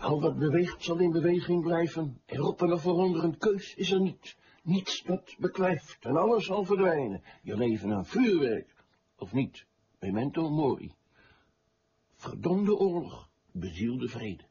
Al wat beweegt zal in beweging blijven. Erop en ervoor een keus is er niet. Niets dat beklijft en alles zal verdwijnen. Je leven een vuurwerk, of niet? Memento mori. Verdomde oorlog, bezielde vrede.